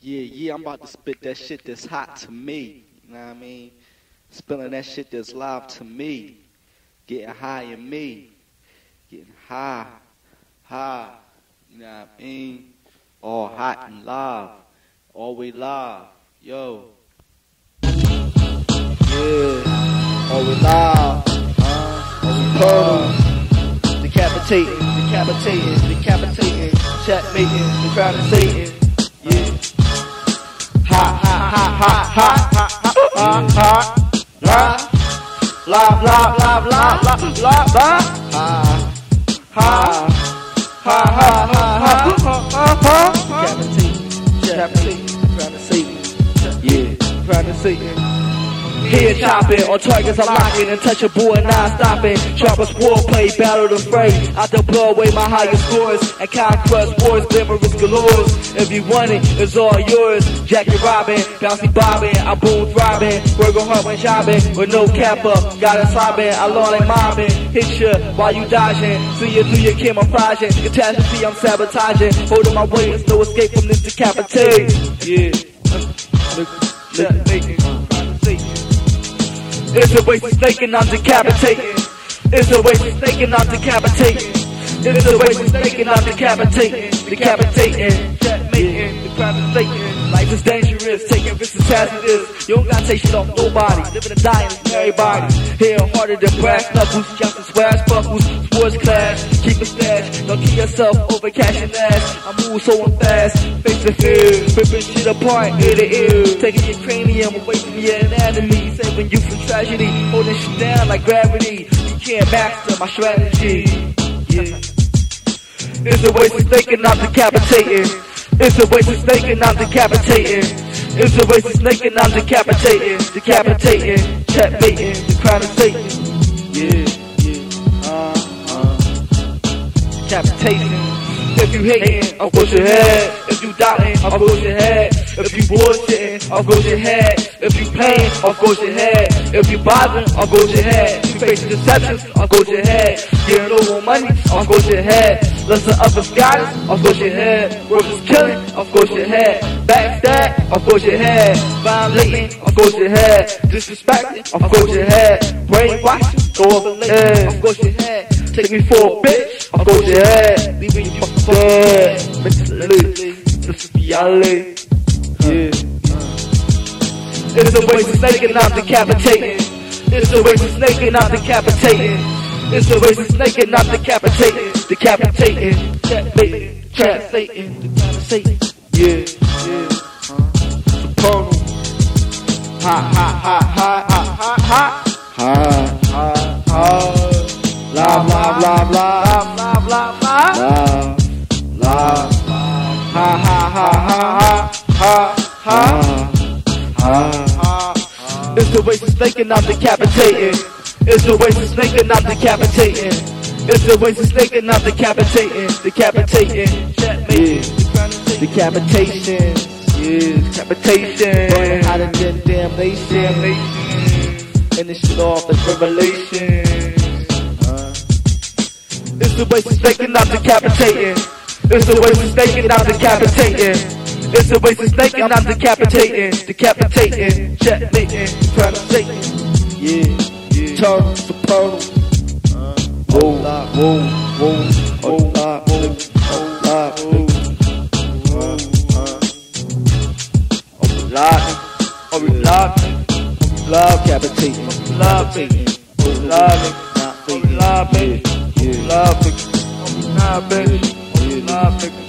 Yeah, yeah, I'm about to spit that shit that's hot to me. You know what I mean? Spilling that shit that's live to me. Getting high in me. Getting high. High. You know what I mean? All hot and live. Always live. Yo. Yeah. Always live. Huh? Always live. Decapitating, decapitating, decapitating, checkmating, the crowd is Satan. Ha ha ha ha ha ha! Love, love, love, love, love, love, love. Ha ha ha ha ha ha ha! see, yeah, trying to see. Head chopping, on targets I'm locking, and touch a boy non stopping. Sharpest play, battle the fray. Out the away my highest scores, and conquest wars, glamorous galores. If you want it, it's all yours. Jackie Robin, bouncy bobbing, I'm boom throbbing. Working hard when shopping, with no cap up. Got it sobbing, I long like mobbing. Hit you while you dodging, see you through your camouflaging. Catastrophe, I'm sabotaging. Holding my weight, there's no escape from this decapitate. Yeah. Checkmating. It's a waste of snake and I'm decapitating. It's a waste of snake and I'm decapitating. It's a waste of snake and I'm decapitating. Decapitating, checkmating, decapitating. Life is dangerous, taking risks is hazardous. You don't gotta take shit off nobody. Living and dying is everybody. Here harder than brass knuckles, Johnson swash buckles, sports class. Keep a stash, don't kill yourself over cash and ass. I move so fast, face to face, ripping shit apart ear to ear. Taking your cranium away from your anatomy, saving you from tragedy. Holding shit down like gravity. You can't master my strategy. Yeah. It's a waste of and I'm decapitating. It's a waste of and I'm decapitating. It's a waste of and I'm decapitating. Decapitating, checkmating, the crown of Satan. Yeah, uh. If you hating, I'll push your head. If you doubting, I'll push your head. If you bullshitting, I'll go your head. If you paying, I'll go your head. If you bothering, I'll go your head. If you facing deceptions, I'll go your head. Getting on money, I'll go your head. Listen up and guidance, I'll go your head. Work is killing, I'll go your head. Backstab, I'll go your head. Violating, I'll go your head. Disrespecting, I'll go your head. Brainwashing, go over later, I'll go your head. Take me for a bitch, I'll go head. Leaving you fucked up, mentally, this is reality. Yeah. It's a waste of snake and I'm decapitating. It's a waste of snake and I'm decapitating. It's a waste of snake and I'm decapitating. Decapitating, checkmating, translating, decapitating. Yeah, yeah. Supernal. Ha ha ha ha ha. Ha ha ha. La blah blah blah blah blah blah. La la. Ha ha ha ha ha ha ha ha. It's waste of snake and I'm decapitating. It's waste of snake and I'm decapitating. It's waste of snake and I'm decapitating. Decapitating. Yeah. Decapitation. Yeah. Decapitation. Burning hotter than damnation. And this shit off like revelation the way she's thinking I'm decapitating. It's the way she's thinking I'm decapitating. It's the way she's thinking I'm decapitating. Decapitating, checkmating, trying to take it. Yeah, yeah. Tone, soprano. Whoa, oh, oh, oh, oh, oh, ah, oh. Live, are we live? Live, capitating, live, taking, live, live, live, yeah. Live, nigga. Baby. Yeah. Live, nigga.